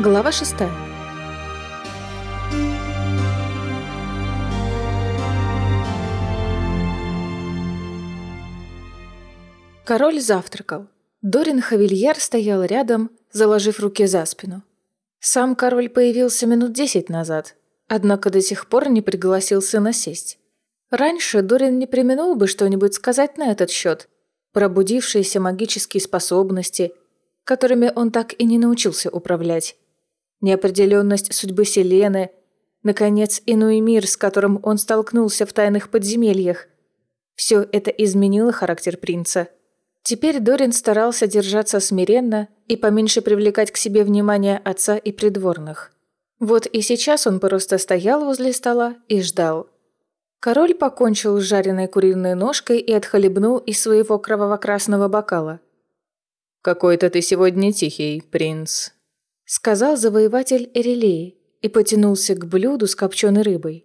Глава шестая. Король завтракал. Дорин Хавильяр стоял рядом, заложив руки за спину. Сам король появился минут десять назад, однако до сих пор не пригласил сына сесть. Раньше Дорин не применул бы что-нибудь сказать на этот счет. Пробудившиеся магические способности, которыми он так и не научился управлять. Неопределенность судьбы Селены, наконец, иной мир, с которым он столкнулся в тайных подземельях. Все это изменило характер принца. Теперь Дорин старался держаться смиренно и поменьше привлекать к себе внимание отца и придворных. Вот и сейчас он просто стоял возле стола и ждал. Король покончил с жареной куриной ножкой и отхлебнул из своего кроваво-красного бокала. «Какой-то ты сегодня тихий, принц», — сказал завоеватель Эрелеи и потянулся к блюду с копченой рыбой.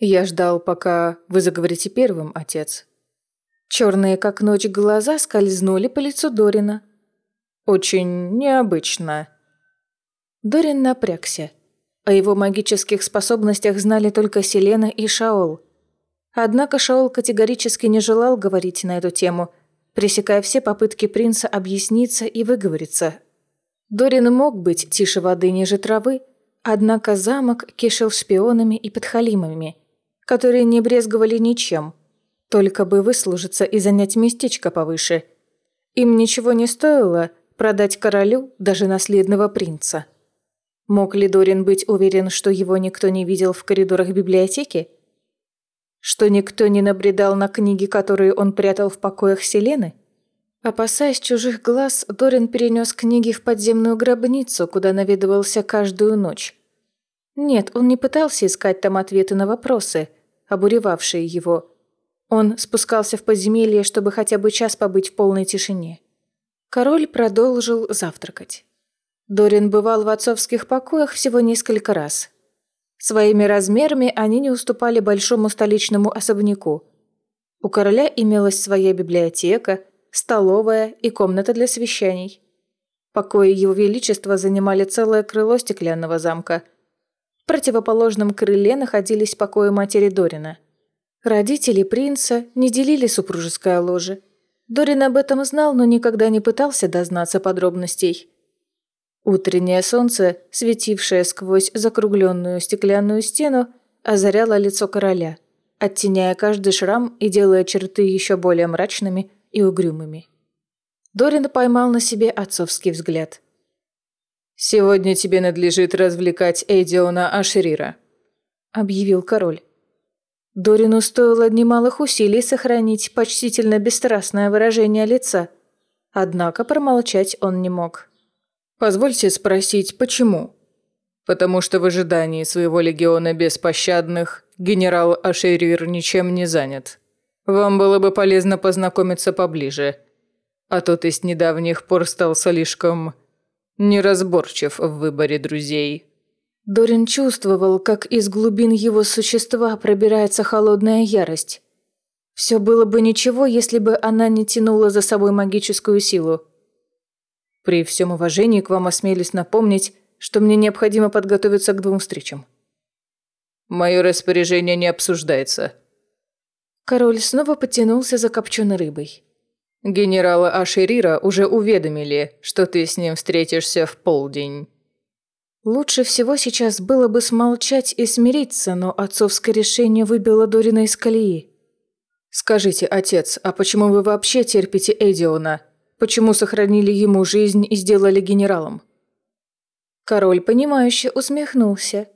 «Я ждал, пока вы заговорите первым, отец». Черные, как ночь, глаза скользнули по лицу Дорина. «Очень необычно». Дорин напрягся. О его магических способностях знали только Селена и Шаол. Однако Шаол категорически не желал говорить на эту тему, пресекая все попытки принца объясниться и выговориться. Дорин мог быть тише воды ниже травы, однако замок кишел шпионами и подхалимами, которые не брезговали ничем, только бы выслужиться и занять местечко повыше. Им ничего не стоило продать королю даже наследного принца. Мог ли Дорин быть уверен, что его никто не видел в коридорах библиотеки? Что никто не набредал на книги, которые он прятал в покоях Селены? Опасаясь чужих глаз, Дорин перенес книги в подземную гробницу, куда наведывался каждую ночь. Нет, он не пытался искать там ответы на вопросы, обуревавшие его. Он спускался в подземелье, чтобы хотя бы час побыть в полной тишине. Король продолжил завтракать. Дорин бывал в отцовских покоях всего несколько раз. Своими размерами они не уступали большому столичному особняку. У короля имелась своя библиотека, столовая и комната для совещаний. Покои его величества занимали целое крыло стеклянного замка. В противоположном крыле находились покои матери Дорина. Родители принца не делили супружеское ложе. Дорин об этом знал, но никогда не пытался дознаться подробностей. Утреннее солнце, светившее сквозь закругленную стеклянную стену, озаряло лицо короля, оттеняя каждый шрам и делая черты еще более мрачными и угрюмыми. Дорин поймал на себе отцовский взгляд. «Сегодня тебе надлежит развлекать Эдиона Ашрира», — объявил король. Дорину стоило немалых усилий сохранить почтительно бесстрастное выражение лица, однако промолчать он не мог. Позвольте спросить, почему? Потому что в ожидании своего легиона беспощадных генерал Ашерир ничем не занят. Вам было бы полезно познакомиться поближе. А то ты с недавних пор стал слишком неразборчив в выборе друзей. Дорин чувствовал, как из глубин его существа пробирается холодная ярость. Все было бы ничего, если бы она не тянула за собой магическую силу. При всем уважении к вам осмелюсь напомнить, что мне необходимо подготовиться к двум встречам. Мое распоряжение не обсуждается. Король снова потянулся за копченой рыбой. Генерала Ашерира уже уведомили, что ты с ним встретишься в полдень. Лучше всего сейчас было бы смолчать и смириться, но отцовское решение выбило Дорина из колеи. «Скажите, отец, а почему вы вообще терпите Эдиона?» Почему сохранили ему жизнь и сделали генералом?» Король, понимающе усмехнулся.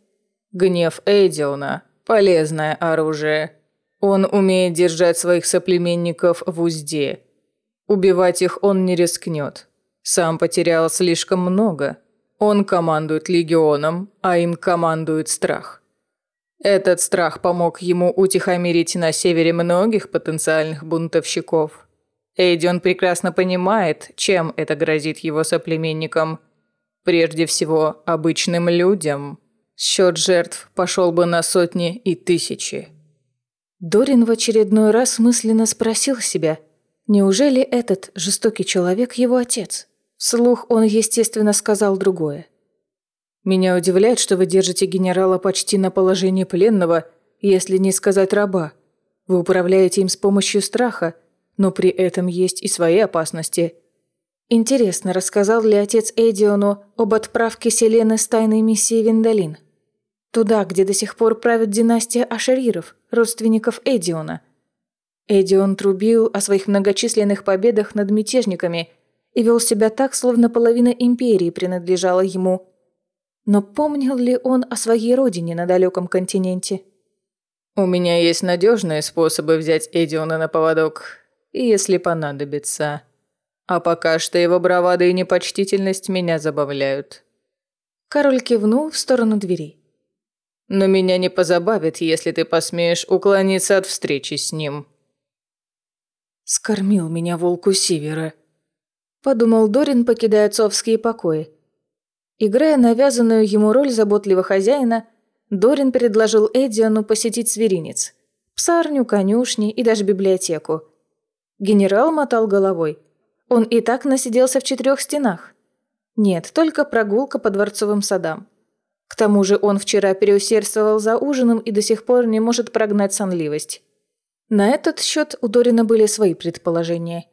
«Гнев Эдиона – полезное оружие. Он умеет держать своих соплеменников в узде. Убивать их он не рискнет. Сам потерял слишком много. Он командует легионом, а им командует страх. Этот страх помог ему утихомирить на севере многих потенциальных бунтовщиков. Эйдион прекрасно понимает, чем это грозит его соплеменникам. Прежде всего, обычным людям. Счет жертв пошел бы на сотни и тысячи. Дорин в очередной раз мысленно спросил себя, неужели этот жестокий человек его отец? Вслух он, естественно, сказал другое. Меня удивляет, что вы держите генерала почти на положении пленного, если не сказать раба. Вы управляете им с помощью страха, но при этом есть и свои опасности. Интересно, рассказал ли отец Эдиону об отправке Селены с тайной миссией Виндалин? Туда, где до сих пор правит династия Ашериров, родственников Эдиона. Эдион трубил о своих многочисленных победах над мятежниками и вел себя так, словно половина империи принадлежала ему – но помнил ли он о своей родине на далеком континенте? «У меня есть надежные способы взять Эдиона на поводок, если понадобится. А пока что его бравада и непочтительность меня забавляют». Король кивнул в сторону двери. «Но меня не позабавит, если ты посмеешь уклониться от встречи с ним». «Скормил меня волку Сивера», – подумал Дорин, покидая отцовские покои. Играя навязанную ему роль заботливого хозяина, Дорин предложил Эдиану посетить зверинец, псарню, конюшни и даже библиотеку. Генерал мотал головой. Он и так насиделся в четырех стенах. Нет, только прогулка по дворцовым садам. К тому же он вчера переусердствовал за ужином и до сих пор не может прогнать сонливость. На этот счет у Дорина были свои предположения.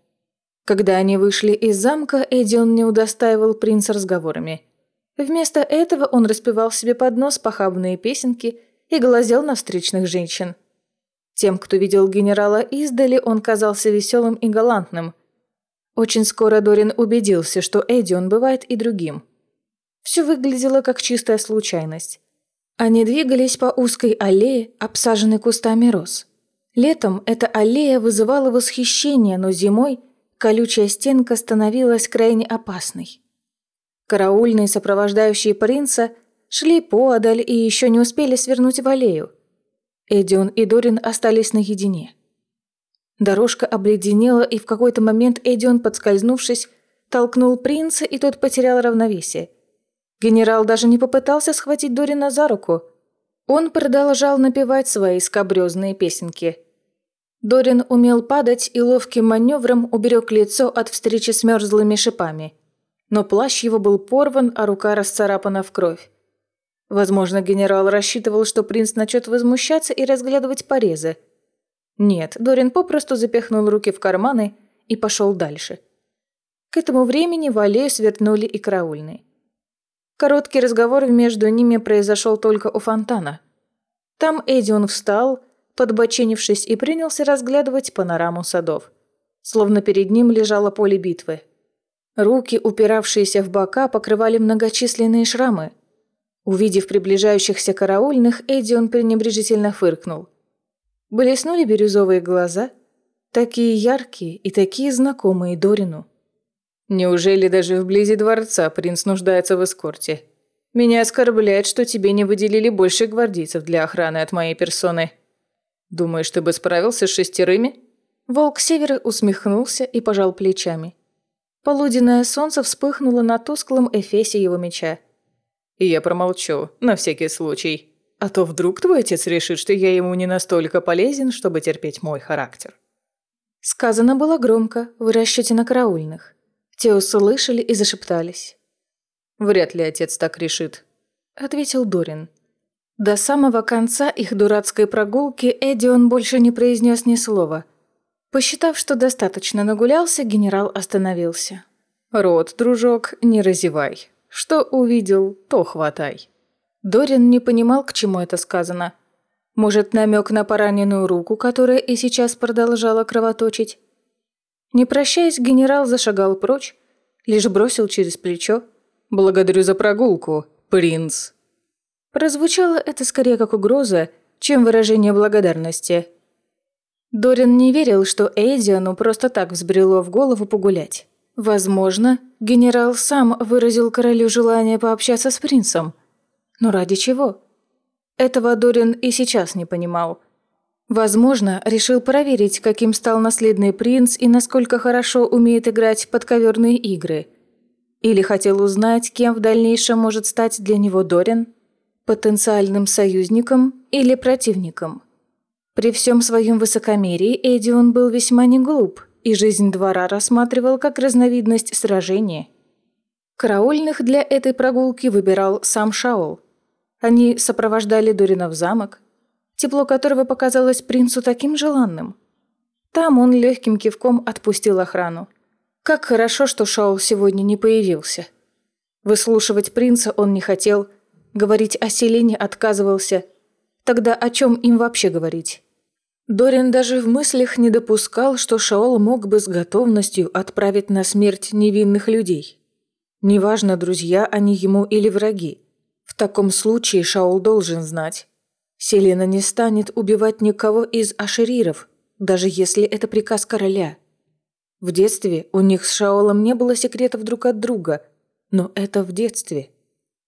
Когда они вышли из замка, Эдион не удостаивал принца разговорами – Вместо этого он распевал себе под нос похабные песенки и глазел на встречных женщин. Тем, кто видел генерала издали, он казался веселым и галантным. Очень скоро Дорин убедился, что Эдион бывает и другим. Все выглядело как чистая случайность. Они двигались по узкой аллее, обсаженной кустами роз. Летом эта аллея вызывала восхищение, но зимой колючая стенка становилась крайне опасной. Караульные, сопровождающие принца, шли поодаль и еще не успели свернуть в аллею. Эдион и Дорин остались наедине. Дорожка обледенела, и в какой-то момент Эдион, подскользнувшись, толкнул принца, и тот потерял равновесие. Генерал даже не попытался схватить Дорина за руку. Он продолжал напевать свои скабрёзные песенки. Дорин умел падать и ловким маневром уберег лицо от встречи с мерзлыми шипами – но плащ его был порван, а рука расцарапана в кровь. Возможно, генерал рассчитывал, что принц начнет возмущаться и разглядывать порезы. Нет, Дорин попросту запихнул руки в карманы и пошел дальше. К этому времени в аллею свернули и караульные. Короткий разговор между ними произошел только у фонтана. Там Эдион встал, подбоченившись, и принялся разглядывать панораму садов. Словно перед ним лежало поле битвы, Руки, упиравшиеся в бока, покрывали многочисленные шрамы. Увидев приближающихся караульных, Эдион пренебрежительно фыркнул. Блеснули бирюзовые глаза, такие яркие и такие знакомые Дорину. «Неужели даже вблизи дворца принц нуждается в эскорте? Меня оскорбляет, что тебе не выделили больше гвардейцев для охраны от моей персоны. Думаешь, ты бы справился с шестерыми?» Волк Севера усмехнулся и пожал плечами. Полуденное солнце вспыхнуло на тусклом эфесе его меча. И я промолчу, на всякий случай. А то вдруг твой отец решит, что я ему не настолько полезен, чтобы терпеть мой характер. Сказано было громко, в расчете на караульных. Те услышали и зашептались. «Вряд ли отец так решит», — ответил Дорин. До самого конца их дурацкой прогулки Эдион больше не произнес ни слова — Посчитав, что достаточно нагулялся, генерал остановился. «Рот, дружок, не разевай. Что увидел, то хватай». Дорин не понимал, к чему это сказано. Может, намек на пораненную руку, которая и сейчас продолжала кровоточить? Не прощаясь, генерал зашагал прочь, лишь бросил через плечо. «Благодарю за прогулку, принц». Прозвучало это скорее как угроза, чем выражение благодарности. Дорин не верил, что Эйдиану просто так взбрело в голову погулять. Возможно, генерал сам выразил королю желание пообщаться с принцем. Но ради чего? Этого Дорин и сейчас не понимал. Возможно, решил проверить, каким стал наследный принц и насколько хорошо умеет играть подковерные игры. Или хотел узнать, кем в дальнейшем может стать для него Дорин? Потенциальным союзником или противником? При всем своем высокомерии Эдион был весьма не глуп и жизнь двора рассматривал как разновидность сражения. Караульных для этой прогулки выбирал сам Шаол. Они сопровождали Дорина в замок, тепло которого показалось принцу таким желанным. Там он легким кивком отпустил охрану. Как хорошо, что Шаол сегодня не появился. Выслушивать принца он не хотел, говорить о Селине отказывался. Тогда о чем им вообще говорить? Дорин даже в мыслях не допускал, что Шаол мог бы с готовностью отправить на смерть невинных людей. Неважно, друзья они ему или враги. В таком случае Шаол должен знать. Селена не станет убивать никого из ашериров, даже если это приказ короля. В детстве у них с Шаолом не было секретов друг от друга, но это в детстве.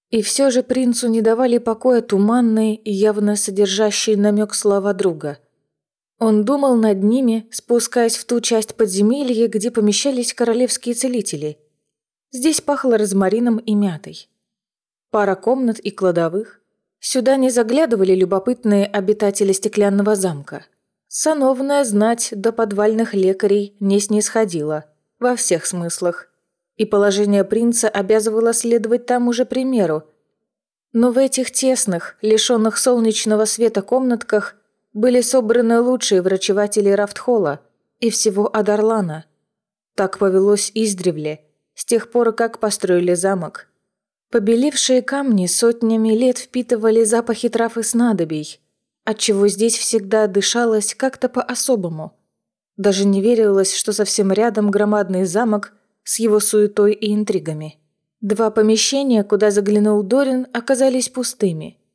И все же принцу не давали покоя туманные и явно содержащие намек слова друга – он думал над ними, спускаясь в ту часть подземелья, где помещались королевские целители. Здесь пахло розмарином и мятой. Пара комнат и кладовых. Сюда не заглядывали любопытные обитатели стеклянного замка. Сановная знать до подвальных лекарей не снисходила, во всех смыслах. И положение принца обязывало следовать тому же примеру. Но в этих тесных, лишенных солнечного света комнатках были собраны лучшие врачеватели Рафтхола и всего Адарлана. Так повелось издревле, с тех пор, как построили замок. Побелевшие камни сотнями лет впитывали запахи трав и снадобий, отчего здесь всегда дышалось как-то по-особому. Даже не верилось, что совсем рядом громадный замок с его суетой и интригами. Два помещения, куда заглянул Дорин, оказались пустыми –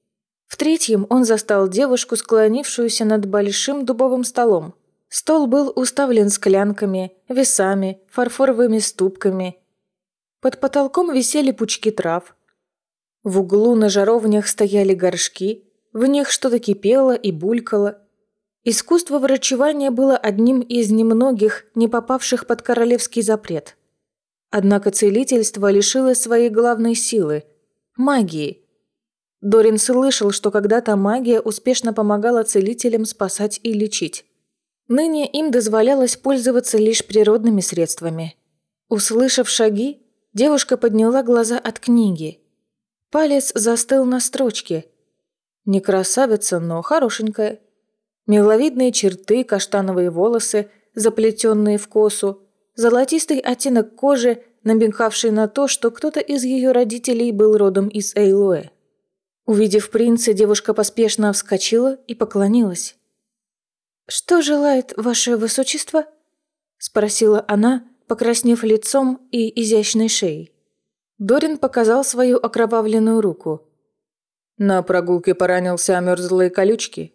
в третьем он застал девушку, склонившуюся над большим дубовым столом. Стол был уставлен склянками, весами, фарфоровыми ступками. Под потолком висели пучки трав. В углу на жаровнях стояли горшки, в них что-то кипело и булькало. Искусство врачевания было одним из немногих, не попавших под королевский запрет. Однако целительство лишило своей главной силы – магии – Дорин слышал, что когда-то магия успешно помогала целителям спасать и лечить. Ныне им дозволялось пользоваться лишь природными средствами. Услышав шаги, девушка подняла глаза от книги. Палец застыл на строчке. Не красавица, но хорошенькая. Миловидные черты, каштановые волосы, заплетенные в косу, золотистый оттенок кожи, намекавший на то, что кто-то из ее родителей был родом из Эйлуэ. Увидев принца, девушка поспешно вскочила и поклонилась. «Что желает ваше высочество?» – спросила она, покраснев лицом и изящной шеей. Дорин показал свою окровавленную руку. На прогулке поранился о мерзлые колючки.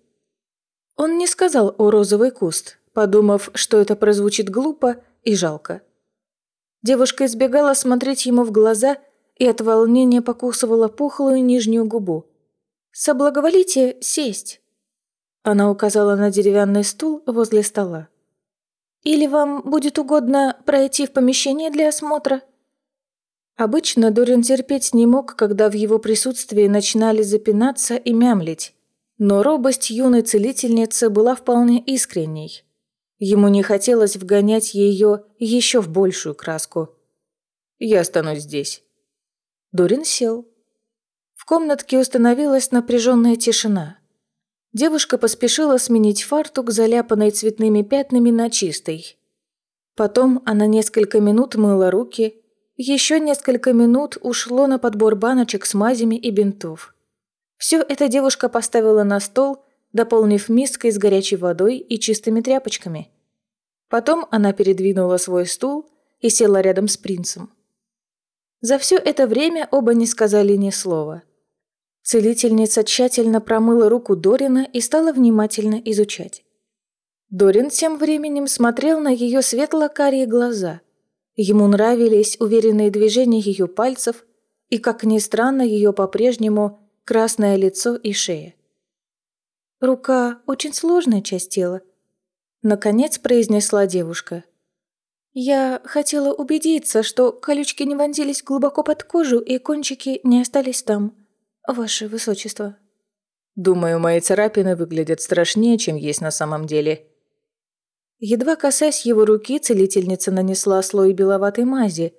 Он не сказал о розовый куст, подумав, что это прозвучит глупо и жалко. Девушка избегала смотреть ему в глаза и от волнения покусывала пухлую нижнюю губу. «Соблаговолите сесть!» Она указала на деревянный стул возле стола. «Или вам будет угодно пройти в помещение для осмотра?» Обычно Дорин терпеть не мог, когда в его присутствии начинали запинаться и мямлить. Но робость юной целительницы была вполне искренней. Ему не хотелось вгонять ее еще в большую краску. «Я останусь здесь». Дорин сел. В комнатке установилась напряженная тишина. Девушка поспешила сменить фартук, заляпанный цветными пятнами, на чистый. Потом она несколько минут мыла руки, еще несколько минут ушло на подбор баночек с мазями и бинтов. Все это девушка поставила на стол, дополнив миской с горячей водой и чистыми тряпочками. Потом она передвинула свой стул и села рядом с принцем. За все это время оба не сказали ни слова. Целительница тщательно промыла руку Дорина и стала внимательно изучать. Дорин тем временем смотрел на ее светло-карие глаза. Ему нравились уверенные движения ее пальцев и, как ни странно, ее по-прежнему красное лицо и шея. «Рука – очень сложная часть тела», – наконец произнесла девушка – я хотела убедиться, что колючки не вонзились глубоко под кожу и кончики не остались там. Ваше Высочество. Думаю, мои царапины выглядят страшнее, чем есть на самом деле. Едва касаясь его руки, целительница нанесла слой беловатой мази.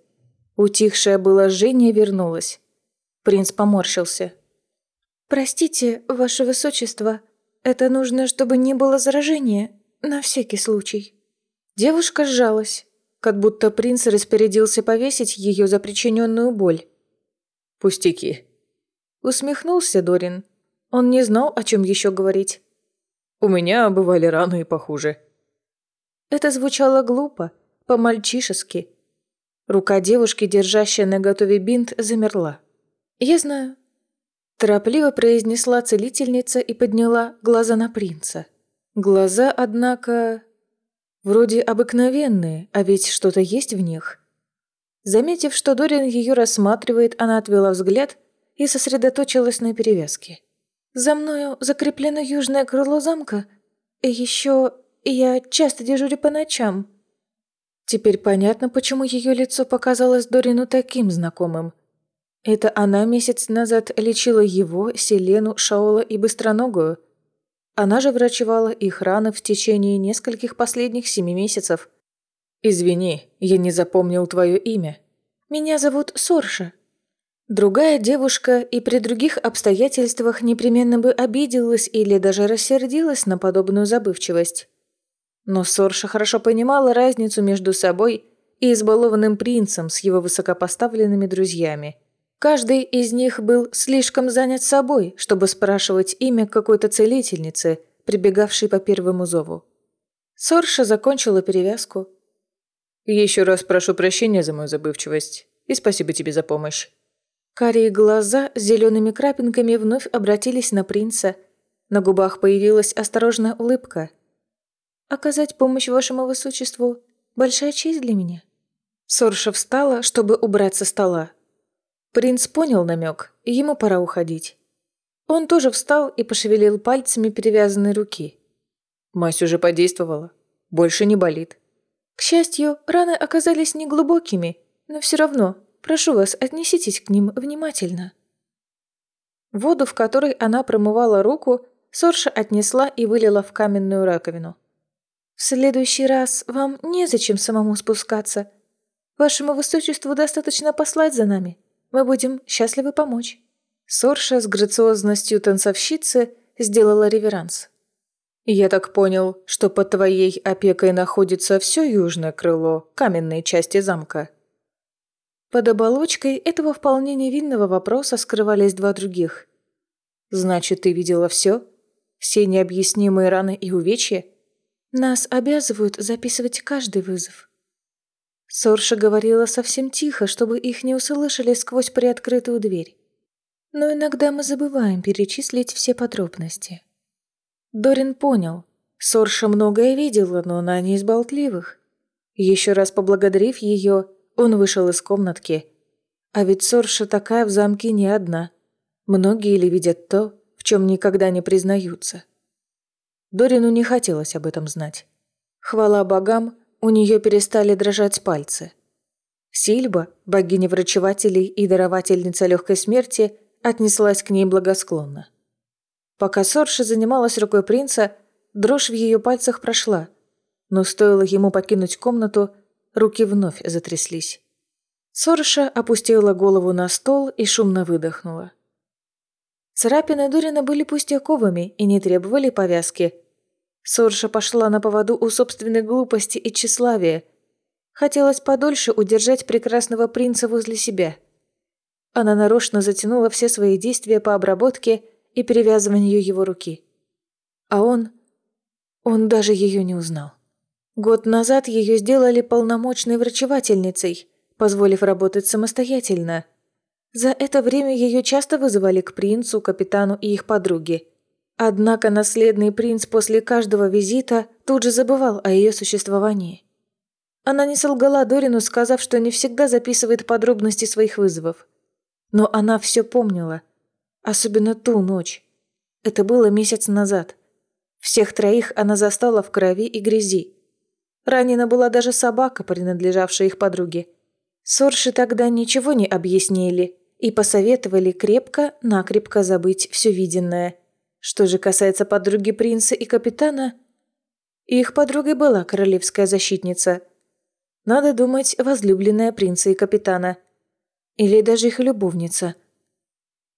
Утихшее было жжение вернулось. Принц поморщился. «Простите, ваше высочество, это нужно, чтобы не было заражения, на всякий случай». Девушка сжалась, как будто принц распорядился повесить ее за причиненную боль. «Пустяки», — усмехнулся Дорин. Он не знал, о чем еще говорить. «У меня бывали раны и похуже». Это звучало глупо, по-мальчишески. Рука девушки, держащая на готове бинт, замерла. «Я знаю». Торопливо произнесла целительница и подняла глаза на принца. Глаза, однако, вроде обыкновенные, а ведь что-то есть в них. Заметив, что Дорин ее рассматривает, она отвела взгляд и сосредоточилась на перевязке. «За мною закреплено южное крыло замка, и еще я часто дежурю по ночам». Теперь понятно, почему ее лицо показалось Дорину таким знакомым. Это она месяц назад лечила его, Селену, Шаола и Быстроногую. Она же врачевала их раны в течение нескольких последних семи месяцев. «Извини, я не запомнил твое имя». «Меня зовут Сорша». Другая девушка и при других обстоятельствах непременно бы обиделась или даже рассердилась на подобную забывчивость. Но Сорша хорошо понимала разницу между собой и избалованным принцем с его высокопоставленными друзьями. Каждый из них был слишком занят собой, чтобы спрашивать имя какой-то целительницы, прибегавшей по первому зову. Сорша закончила перевязку. «Еще раз прошу прощения за мою забывчивость, и спасибо тебе за помощь». Карие глаза с зелеными крапинками вновь обратились на принца. На губах появилась осторожная улыбка – Оказать помощь вашему высочеству – большая честь для меня». Сорша встала, чтобы убрать со стола. Принц понял намек, и ему пора уходить. Он тоже встал и пошевелил пальцами перевязанной руки. Мазь уже подействовала. Больше не болит. К счастью, раны оказались неглубокими, но все равно, прошу вас, отнеситесь к ним внимательно. Воду, в которой она промывала руку, Сорша отнесла и вылила в каменную раковину. В следующий раз вам незачем самому спускаться. Вашему высочеству достаточно послать за нами. Мы будем счастливы помочь». Сорша с грациозностью танцовщицы сделала реверанс. «Я так понял, что под твоей опекой находится все южное крыло, каменные части замка». Под оболочкой этого вполне невинного вопроса скрывались два других. «Значит, ты видела все? Все необъяснимые раны и увечья?» Нас обязывают записывать каждый вызов. Сорша говорила совсем тихо, чтобы их не услышали сквозь приоткрытую дверь. Но иногда мы забываем перечислить все подробности. Дорин понял. Сорша многое видела, но она не из болтливых. Еще раз поблагодарив ее, он вышел из комнатки. А ведь Сорша такая в замке не одна. Многие ли видят то, в чем никогда не признаются. Дорину не хотелось об этом знать. Хвала богам, у нее перестали дрожать пальцы. Сильба, богиня врачевателей и даровательница легкой смерти, отнеслась к ней благосклонно. Пока Сорша занималась рукой принца, дрожь в ее пальцах прошла, но стоило ему покинуть комнату, руки вновь затряслись. Сорша опустила голову на стол и шумно выдохнула. Царапины Дорина были пустяковыми и не требовали повязки. Сорша пошла на поводу у собственной глупости и тщеславия. Хотелось подольше удержать прекрасного принца возле себя. Она нарочно затянула все свои действия по обработке и перевязыванию его руки. А он... Он даже ее не узнал. Год назад ее сделали полномочной врачевательницей, позволив работать самостоятельно – за это время ее часто вызывали к принцу, капитану и их подруге. Однако наследный принц после каждого визита тут же забывал о ее существовании. Она не солгала Дорину, сказав, что не всегда записывает подробности своих вызовов. Но она все помнила. Особенно ту ночь. Это было месяц назад. Всех троих она застала в крови и грязи. Ранена была даже собака, принадлежавшая их подруге. Сорши тогда ничего не объяснили и посоветовали крепко-накрепко забыть все виденное. Что же касается подруги принца и капитана, их подругой была королевская защитница. Надо думать, возлюбленная принца и капитана, Или даже их любовница.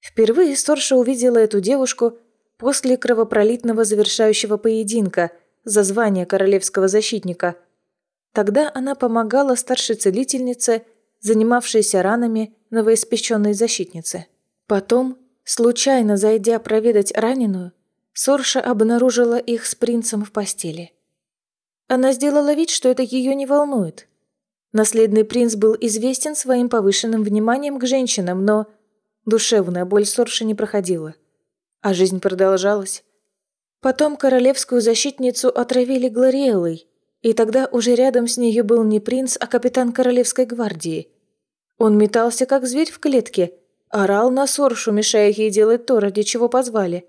Впервые Сорша увидела эту девушку после кровопролитного завершающего поединка за звание королевского защитника. Тогда она помогала старшей целительнице, занимавшейся ранами новоиспеченной защитницы. Потом, случайно зайдя проведать раненую, Сорша обнаружила их с принцем в постели. Она сделала вид, что это ее не волнует. Наследный принц был известен своим повышенным вниманием к женщинам, но душевная боль Сорши не проходила. А жизнь продолжалась. Потом королевскую защитницу отравили Глориэлой, и тогда уже рядом с нею был не принц, а капитан королевской гвардии. Он метался, как зверь в клетке, орал на Соршу, мешая ей делать то, ради чего позвали.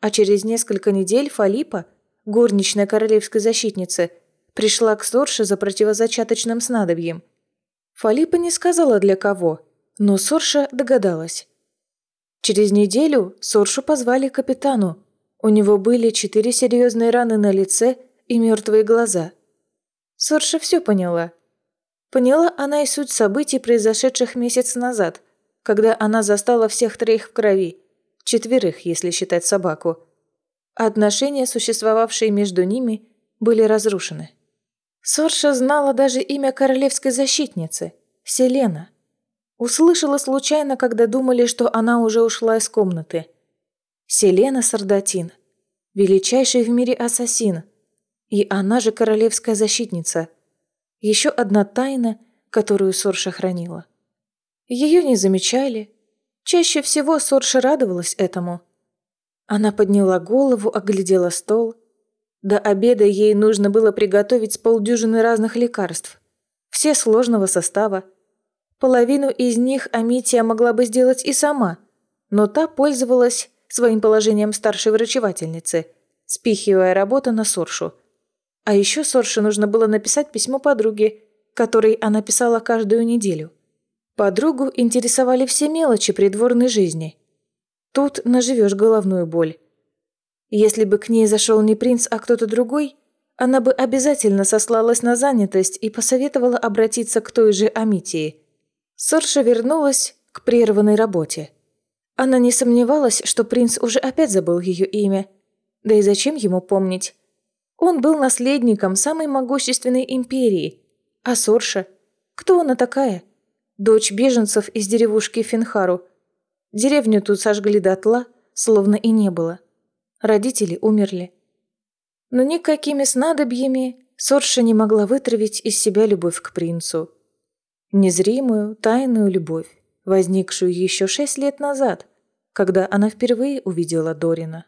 А через несколько недель Фалипа, горничная королевской защитницы, пришла к Сорше за противозачаточным снадобьем. Фалипа не сказала для кого, но Сорша догадалась. Через неделю Соршу позвали к капитану. У него были четыре серьезные раны на лице и мертвые глаза. Сорша все поняла. Поняла она и суть событий, произошедших месяц назад, когда она застала всех троих в крови, четверых, если считать собаку. Отношения, существовавшие между ними, были разрушены. Сорша знала даже имя королевской защитницы – Селена. Услышала случайно, когда думали, что она уже ушла из комнаты. Селена Сардатин, величайший в мире ассасин, и она же королевская защитница. Еще одна тайна, которую Сорша хранила. Ее не замечали. Чаще всего Сорша радовалась этому. Она подняла голову, оглядела стол – до обеда ей нужно было приготовить с полдюжины разных лекарств. Все сложного состава. Половину из них Амития могла бы сделать и сама, но та пользовалась своим положением старшей врачевательницы, спихивая работу на Соршу. А еще Сорше нужно было написать письмо подруге, которой она писала каждую неделю. Подругу интересовали все мелочи придворной жизни. Тут наживешь головную боль. Если бы к ней зашел не принц, а кто-то другой, она бы обязательно сослалась на занятость и посоветовала обратиться к той же Амитии. Сорша вернулась к прерванной работе. Она не сомневалась, что принц уже опять забыл ее имя. Да и зачем ему помнить? Он был наследником самой могущественной империи. А Сорша? Кто она такая? Дочь беженцев из деревушки Финхару. Деревню тут сожгли дотла, словно и не было. Родители умерли. Но никакими снадобьями Сорша не могла вытравить из себя любовь к принцу. Незримую, тайную любовь, возникшую еще шесть лет назад, когда она впервые увидела Дорина.